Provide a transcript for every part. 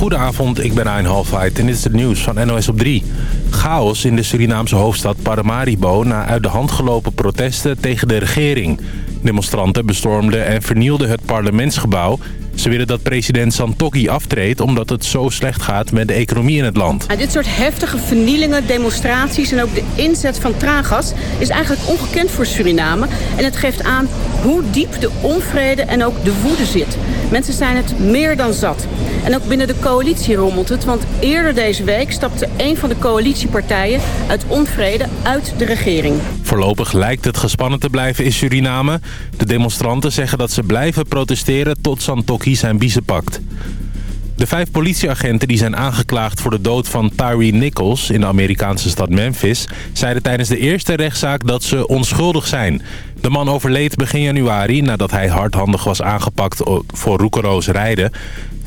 Goedenavond, ik ben Ayn Halfheid en dit is het nieuws van NOS op 3. Chaos in de Surinaamse hoofdstad Paramaribo na uit de hand gelopen protesten tegen de regering. Demonstranten bestormden en vernielden het parlementsgebouw. Ze willen dat president Santokki aftreedt omdat het zo slecht gaat met de economie in het land. dit soort heftige vernielingen, demonstraties en ook de inzet van traangas is eigenlijk ongekend voor Suriname. En het geeft aan hoe diep de onvrede en ook de woede zit. Mensen zijn het meer dan zat. En ook binnen de coalitie rommelt het, want eerder deze week stapte een van de coalitiepartijen uit onvrede uit de regering. Voorlopig lijkt het gespannen te blijven in Suriname. De demonstranten zeggen dat ze blijven protesteren tot Santokki zijn biezen pakt. De vijf politieagenten die zijn aangeklaagd voor de dood van Tyree Nichols in de Amerikaanse stad Memphis... zeiden tijdens de eerste rechtszaak dat ze onschuldig zijn. De man overleed begin januari nadat hij hardhandig was aangepakt voor roekeloos rijden.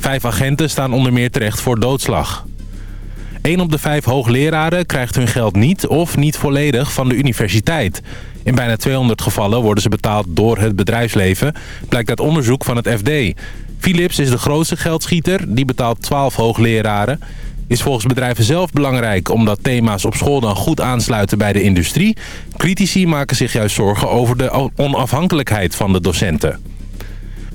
Vijf agenten staan onder meer terecht voor doodslag. Een op de vijf hoogleraren krijgt hun geld niet of niet volledig van de universiteit. In bijna 200 gevallen worden ze betaald door het bedrijfsleven, blijkt uit onderzoek van het FD. Philips is de grootste geldschieter, die betaalt 12 hoogleraren. Is volgens bedrijven zelf belangrijk omdat thema's op school dan goed aansluiten bij de industrie. Critici maken zich juist zorgen over de onafhankelijkheid van de docenten.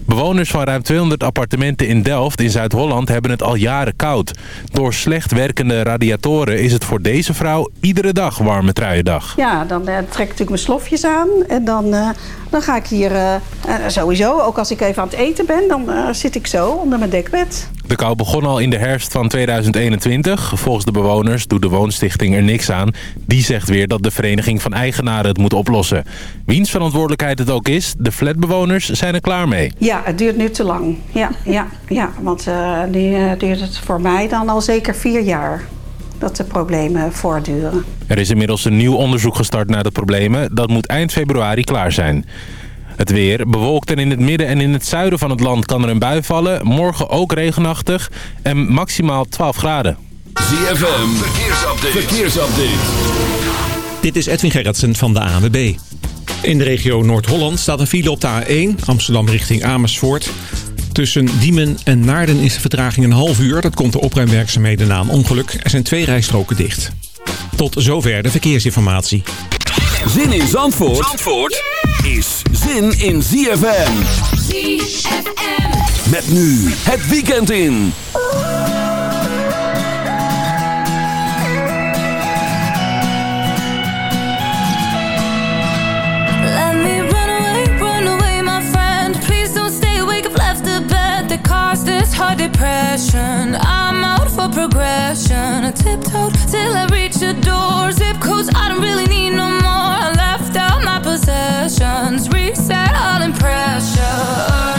Bewoners van ruim 200 appartementen in Delft in Zuid-Holland hebben het al jaren koud. Door slecht werkende radiatoren is het voor deze vrouw iedere dag warme truiendag. Ja, dan uh, trek ik natuurlijk mijn slofjes aan en dan, uh, dan ga ik hier uh, sowieso, ook als ik even aan het eten ben, dan zit ik zo onder mijn dekbed. De kou begon al in de herfst van 2021. Volgens de bewoners doet de woonstichting er niks aan. Die zegt weer dat de vereniging van eigenaren het moet oplossen. Wiens verantwoordelijkheid het ook is, de flatbewoners zijn er klaar mee. Ja, het duurt nu te lang. Ja, ja, ja want uh, nu duurt het voor mij dan al zeker vier jaar dat de problemen voortduren. Er is inmiddels een nieuw onderzoek gestart naar de problemen. Dat moet eind februari klaar zijn. Het weer bewolkt en in het midden en in het zuiden van het land kan er een bui vallen. Morgen ook regenachtig en maximaal 12 graden. ZFM, verkeersupdate. verkeersupdate. Dit is Edwin Gerritsen van de ANWB. In de regio Noord-Holland staat een file op de A1, Amsterdam richting Amersfoort. Tussen Diemen en Naarden is de vertraging een half uur. Dat komt de opruimwerkzaamheden na een ongeluk. Er zijn twee rijstroken dicht. Tot zover de verkeersinformatie. Zin in Zandvoort, Zandvoort is zin in ZFM. ZFM. Met nu het weekend in. Hard depression. I'm out for progression. I tiptoed till I reach the door. Zip codes, I don't really need no more. I left out my possessions. Reset all impressions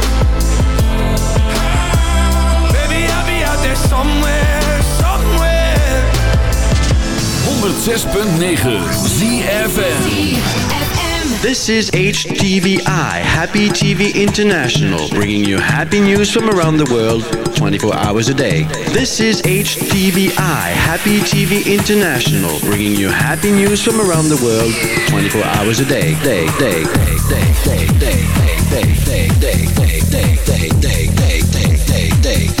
Somewhere, somewhere. 106.9 ZFM. This is HTVI, Happy TV International, bringing you happy news from around the world 24 hours a day. This is HTVI, Happy TV International, bringing you happy news from around the world 24 hours a day. Day, day, day, day, day, day, day, day, day, day, day, day, day, day, day,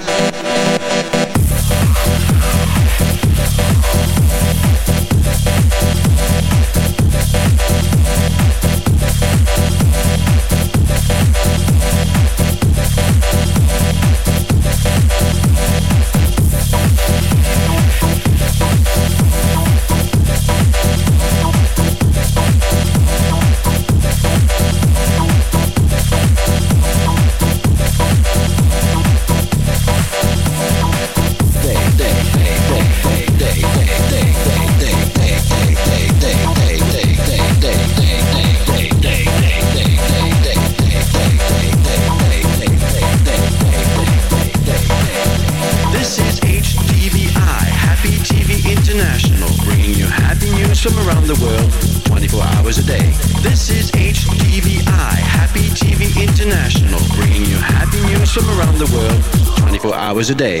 A day.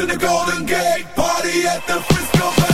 We're the Golden Gate. Party at the Frisco Bay.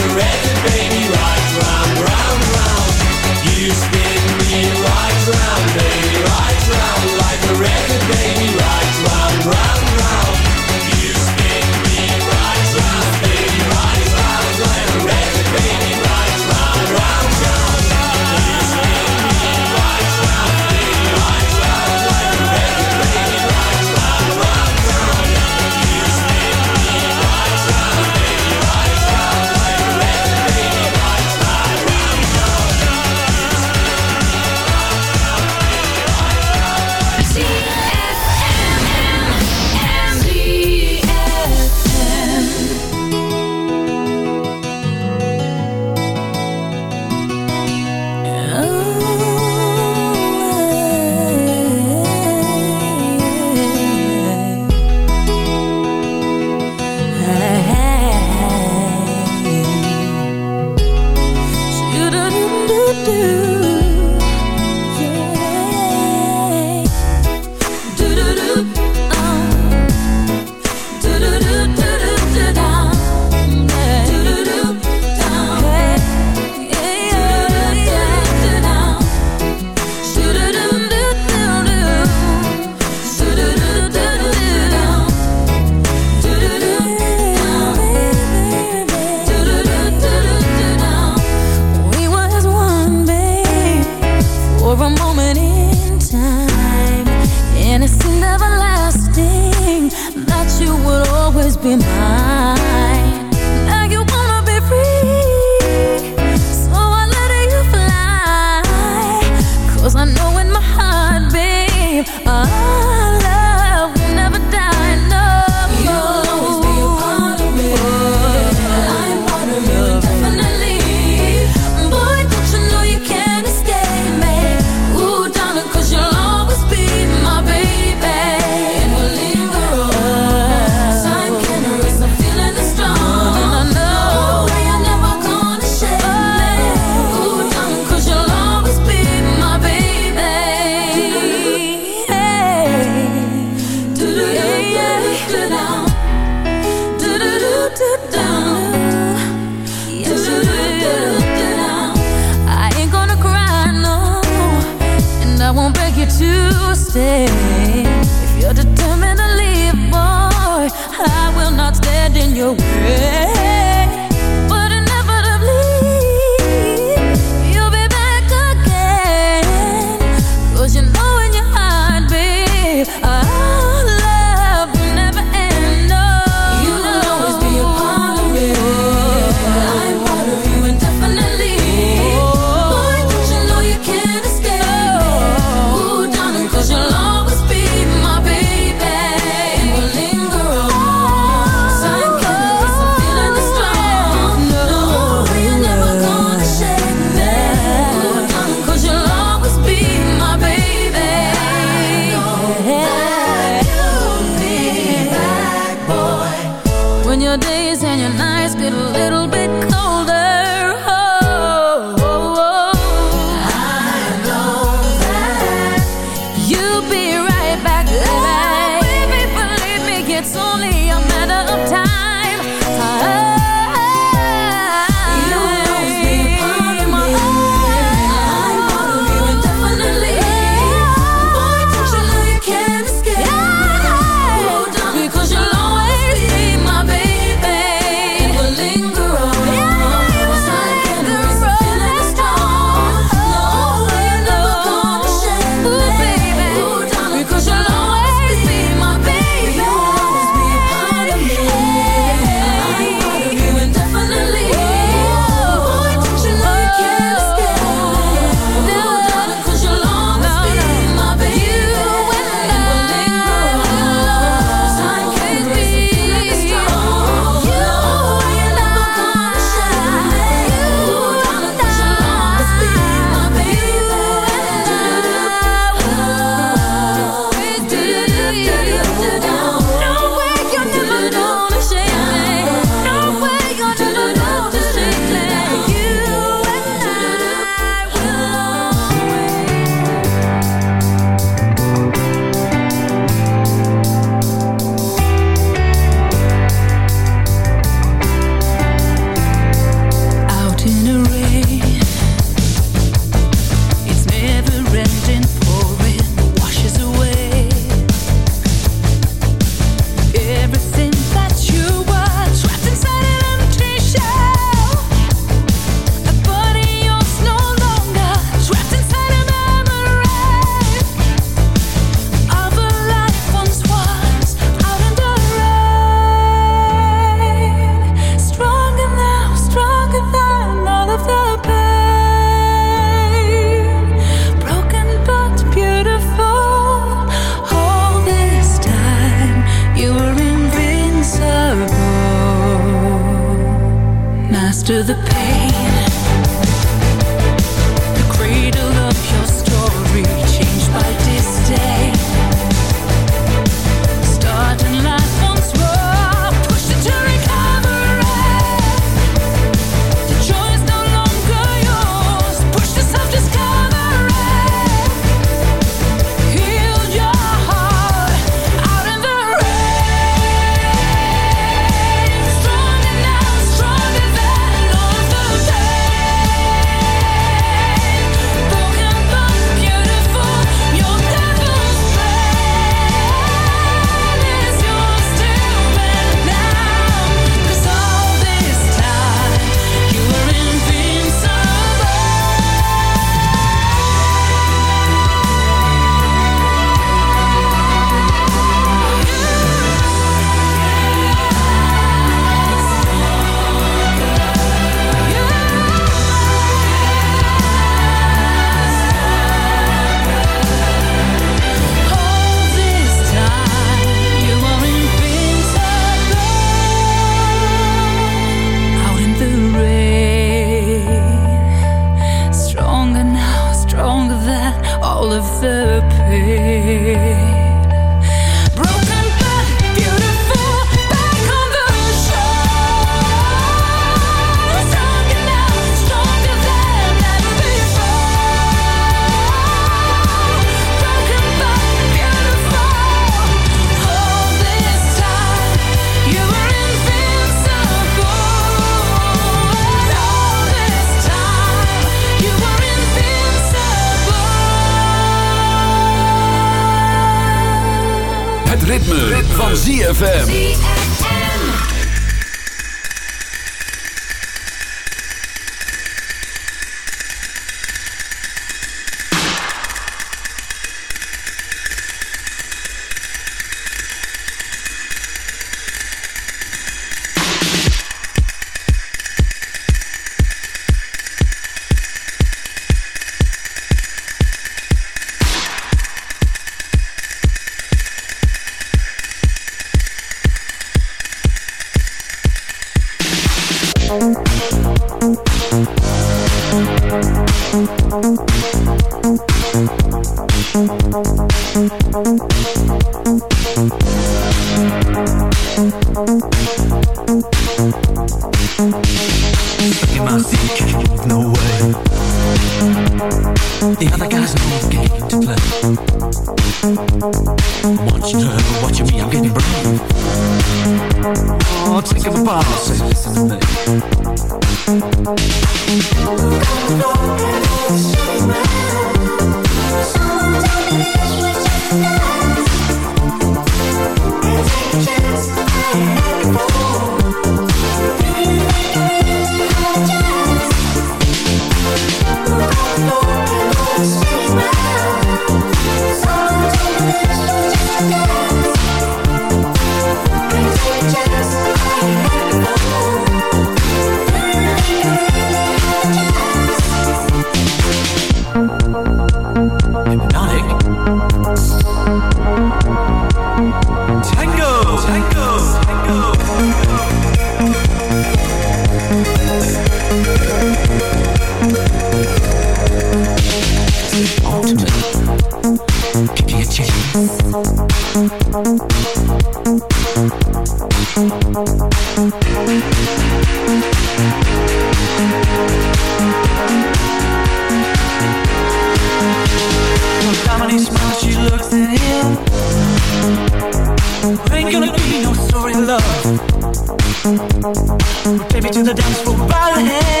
Take me to the dance floor by the hand.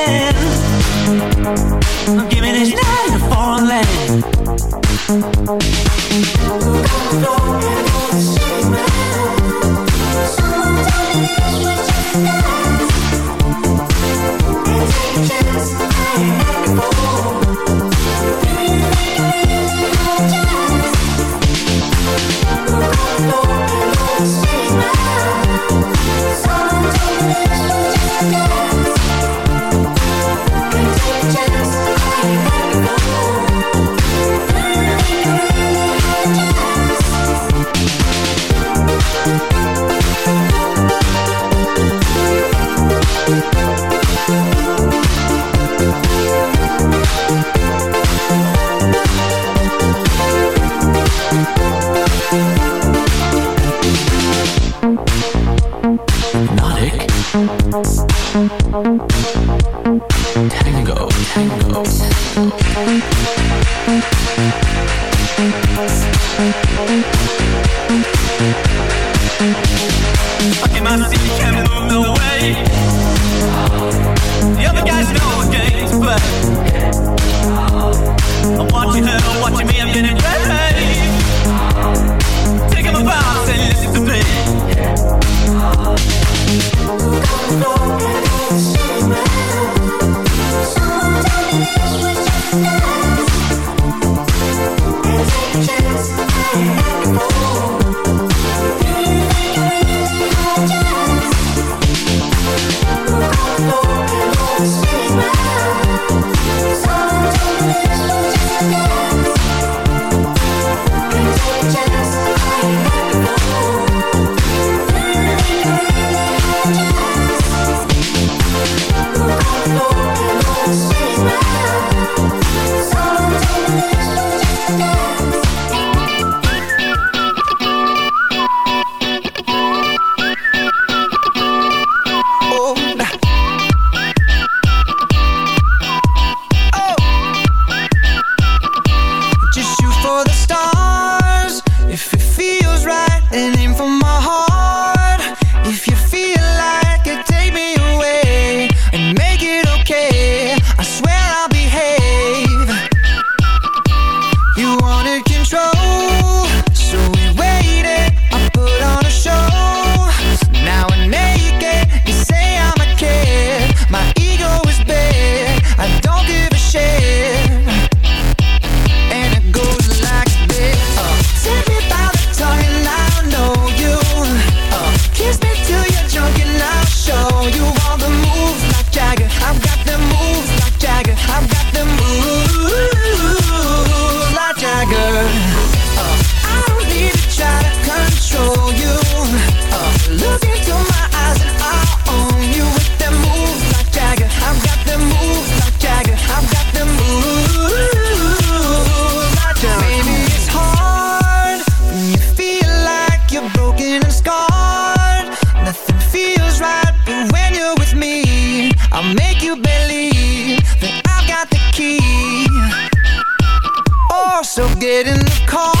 So get in the car.